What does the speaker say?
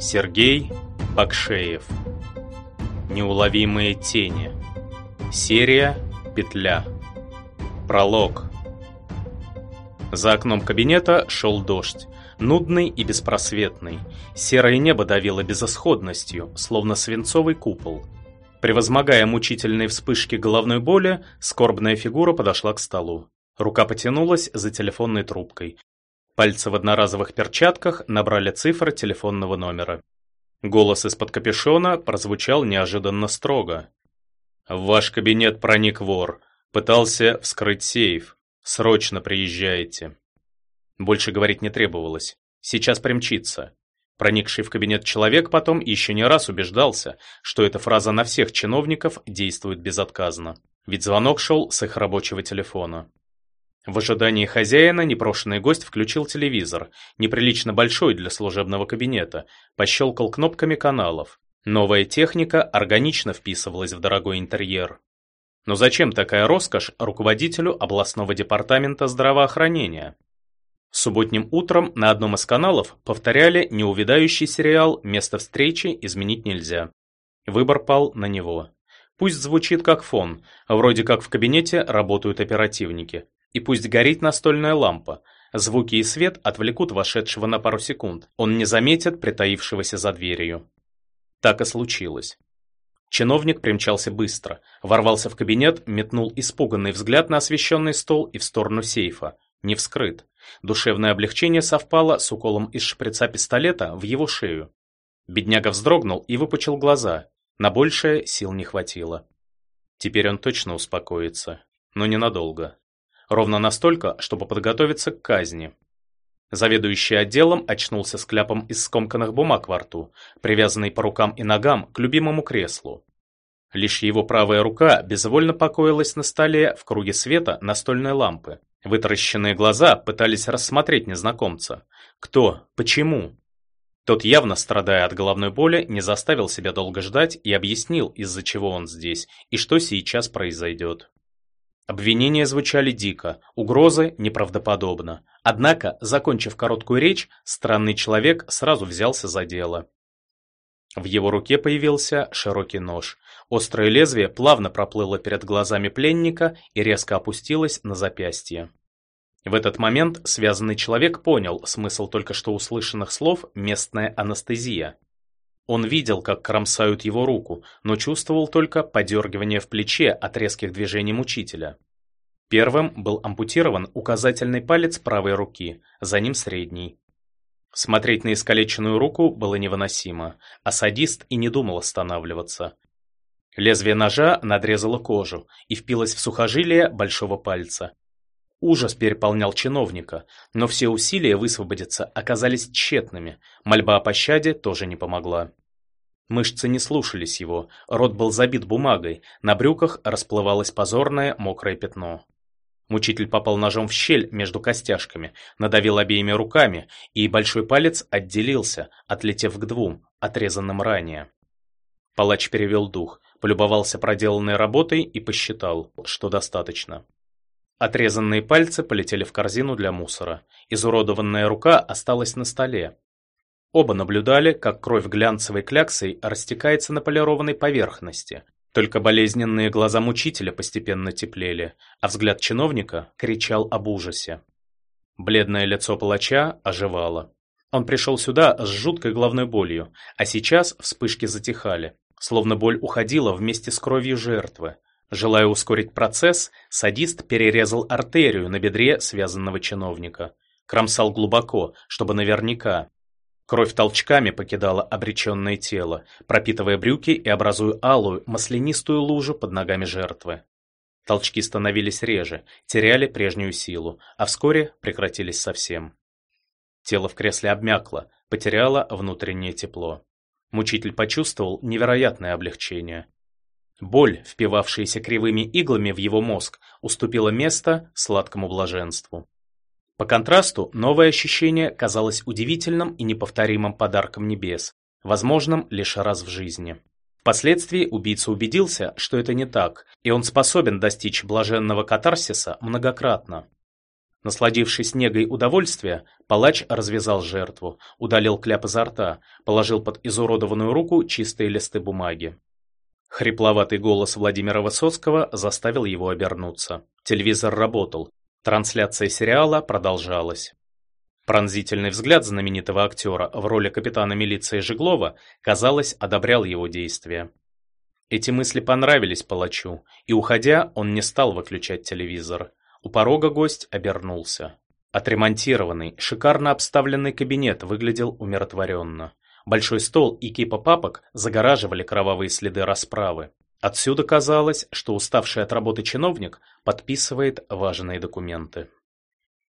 Сергей Бакшеев. Неуловимые тени. Серия «Петля». Пролог. За окном кабинета шел дождь. Нудный и беспросветный. Серое небо давило безысходностью, словно свинцовый купол. Превозмогая мучительные вспышки головной боли, скорбная фигура подошла к столу. Рука потянулась за телефонной трубкой. Пальцы в одноразовых перчатках набрали цифры телефонного номера. Голос из-под капюшона прозвучал неожиданно строго. «В ваш кабинет проник вор. Пытался вскрыть сейф. Срочно приезжайте». Больше говорить не требовалось. Сейчас примчится. Проникший в кабинет человек потом еще не раз убеждался, что эта фраза на всех чиновников действует безотказно. Ведь звонок шел с их рабочего телефона. В ожидании хозяина непрошенный гость включил телевизор, неприлично большой для служебного кабинета, пощелкал кнопками каналов. Новая техника органично вписывалась в дорогой интерьер. Но зачем такая роскошь руководителю областного департамента здравоохранения? Субботним утром на одном из каналов повторяли неувядающий сериал «Место встречи изменить нельзя». Выбор пал на него. Пусть звучит как фон, вроде как в кабинете работают оперативники. И пусть горит настольная лампа. Звуки и свет отвлекут вошедшего на пару секунд. Он не заметит притаившегося за дверью. Так и случилось. Чиновник примчался быстро, ворвался в кабинет, метнул испуганный взгляд на освещенный стол и в сторону сейфа. Не вскрыт. Душевное облегчение совпало с уколом из шприца пистолета в его шею. Бедняга вздрогнул и выпучил глаза. На большее сил не хватило. Теперь он точно успокоится, но ненадолго. Ровно настолько, чтобы подготовиться к казни. Заведующий отделом очнулся с кляпом из скомканных бумаг во рту, привязанный по рукам и ногам к любимому креслу. Лишь его правая рука безвольно покоилась на столе в круге света настольной лампы. Вытаращенные глаза пытались рассмотреть незнакомца. Кто? Почему? Тот, явно страдая от головной боли, не заставил себя долго ждать и объяснил, из-за чего он здесь и что сейчас произойдет. Обвинения звучали дико, угрозы неправдоподобно. Однако, закончив короткую речь, странный человек сразу взялся за дело. В его руке появился широкий нож. Острое лезвие плавно проплыло перед глазами пленника и резко опустилось на запястье. В этот момент связанный человек понял смысл только что услышанных слов «местная анестезия». Он видел, как кромсают его руку, но чувствовал только подергивание в плече от резких движений мучителя. Первым был ампутирован указательный палец правой руки, за ним средний. Смотреть на искалеченную руку было невыносимо, а садист и не думал останавливаться. Лезвие ножа надрезало кожу и впилось в сухожилие большого пальца. Ужас переполнял чиновника, но все усилия высвободиться оказались тщетными, мольба о пощаде тоже не помогла. Мышцы не слушались его, рот был забит бумагой, на брюках расплывалось позорное мокрое пятно. Мучитель попал ножом в щель между костяшками, надавил обеими руками, и большой палец отделился, отлетев к двум, отрезанным ранее. Палач перевел дух, полюбовался проделанной работой и посчитал, что достаточно. Отрезанные пальцы полетели в корзину для мусора. Изуродованная рука осталась на столе. Оба наблюдали, как кровь глянцевой кляксой растекается на полированной поверхности. Только болезненные глаза мучителя постепенно теплели, а взгляд чиновника кричал об ужасе. Бледное лицо палача оживало. Он пришел сюда с жуткой головной болью, а сейчас вспышки затихали, словно боль уходила вместе с кровью жертвы. Желая ускорить процесс, садист перерезал артерию на бедре связанного чиновника. Кромсал глубоко, чтобы наверняка. Кровь толчками покидала обреченное тело, пропитывая брюки и образуя алую, маслянистую лужу под ногами жертвы. Толчки становились реже, теряли прежнюю силу, а вскоре прекратились совсем. Тело в кресле обмякло, потеряло внутреннее тепло. Мучитель почувствовал невероятное облегчение. Боль, впивавшаяся кривыми иглами в его мозг, уступила место сладкому блаженству. По контрасту, новое ощущение казалось удивительным и неповторимым подарком небес, возможным лишь раз в жизни. Впоследствии убийца убедился, что это не так, и он способен достичь блаженного катарсиса многократно. Насладившись негой удовольствия, палач развязал жертву, удалил кляп изо рта, положил под изуродованную руку чистые листы бумаги. Хрипловатый голос Владимира Высоцкого заставил его обернуться. Телевизор работал. Трансляция сериала продолжалась. Пронзительный взгляд знаменитого актера в роли капитана милиции Жеглова, казалось, одобрял его действия. Эти мысли понравились палачу, и, уходя, он не стал выключать телевизор. У порога гость обернулся. Отремонтированный, шикарно обставленный кабинет выглядел умиротворенно. Большой стол и кипа папок загораживали кровавые следы расправы. Отсюда казалось, что уставший от работы чиновник подписывает важные документы.